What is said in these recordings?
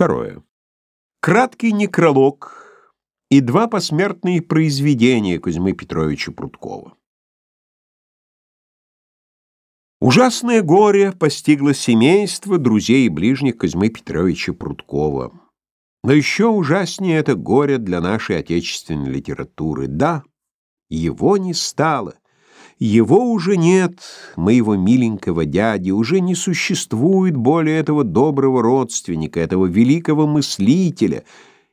Второе. Краткий некролог и два посмертные произведения Кузьмы Петровича Прудкова. Ужасное горе постигло семейство, друзей и ближних Кузьмы Петровича Прудкова. Но еще ужаснее это горе для нашей отечественной литературы. Да, его не стало. Его уже нет, моего миленького дяди, уже не существует более этого доброго родственника, этого великого мыслителя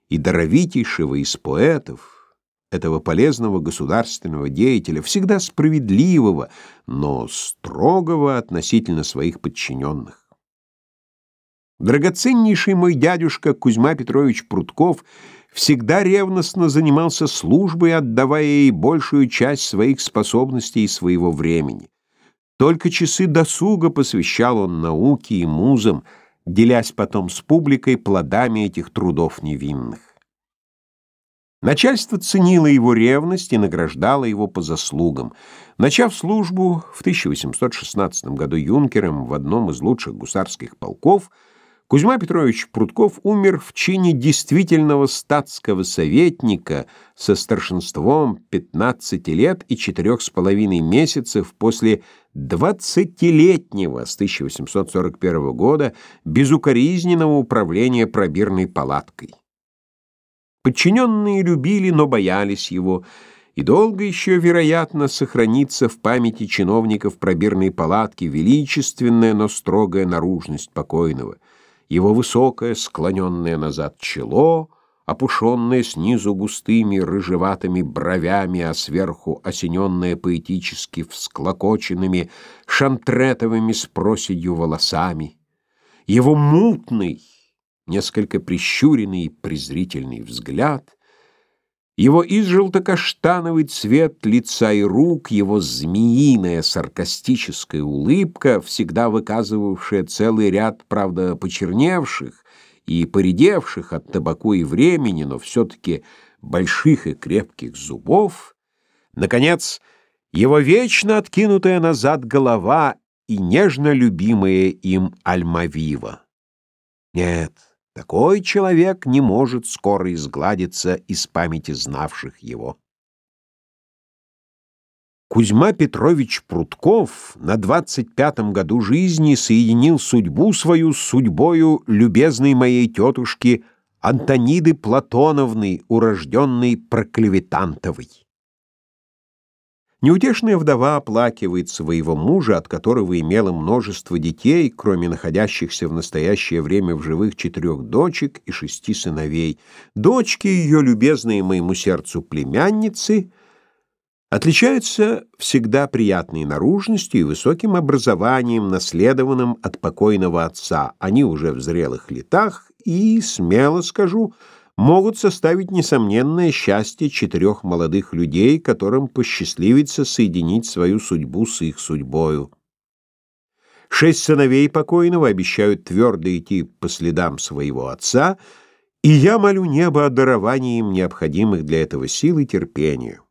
и даровитейшего из поэтов, этого полезного государственного деятеля, всегда справедливого, но строгого относительно своих подчиненных. Драгоценнейший мой дядюшка Кузьма Петрович Прутков всегда ревностно занимался службой, отдавая ей большую часть своих способностей и своего времени. Только часы досуга посвящал он науке и музам, делясь потом с публикой плодами этих трудов невинных. Начальство ценило его ревность и награждало его по заслугам. Начав службу в 1816 году юнкером в одном из лучших гусарских полков, Кузьма Петрович Прутков умер в чине действительного статского советника со старшинством 15 лет и четырех с половиной месяцев после двадцатилетнего с 1841 года безукоризненного управления пробирной палаткой. Подчиненные любили, но боялись его, и долго еще, вероятно, сохранится в памяти чиновников пробирной палатки величественная, но строгая наружность покойного — его высокое, склоненное назад чело, опушенное снизу густыми рыжеватыми бровями, а сверху осененное поэтически всклокоченными шантретовыми с проседью волосами, его мутный, несколько прищуренный презрительный взгляд, его изжелто-каштановый цвет лица и рук, его змеиная саркастическая улыбка, всегда выказывавшая целый ряд, правда, почерневших и поредевших от табаку и времени, но все-таки больших и крепких зубов, наконец, его вечно откинутая назад голова и нежно любимая им Альмавива. Нет, такой человек не может скоро изгладиться из памяти знавших его. Кузьма Петрович Прутков на двадцать пятом году жизни соединил судьбу свою с судьбою любезной моей тетушки Антониды Платоновны, урожденной Проклеветантовой. Неутешная вдова оплакивает своего мужа, от которого имела множество детей, кроме находящихся в настоящее время в живых четырех дочек и шести сыновей. Дочки ее, любезные моему сердцу племянницы, отличаются всегда приятной наружностью и высоким образованием, наследованным от покойного отца. Они уже в зрелых летах и, смело скажу, могут составить несомненное счастье четырех молодых людей, которым посчастливится соединить свою судьбу с их судьбою. Шесть сыновей покойного обещают твердо идти по следам своего отца, и я молю небо о даровании им необходимых для этого сил и терпения.